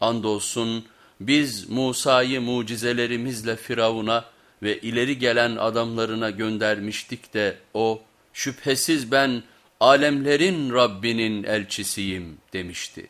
Andolsun biz Musa'yı mucizelerimizle Firavun'a ve ileri gelen adamlarına göndermiştik de o şüphesiz ben alemlerin Rabbinin elçisiyim demişti.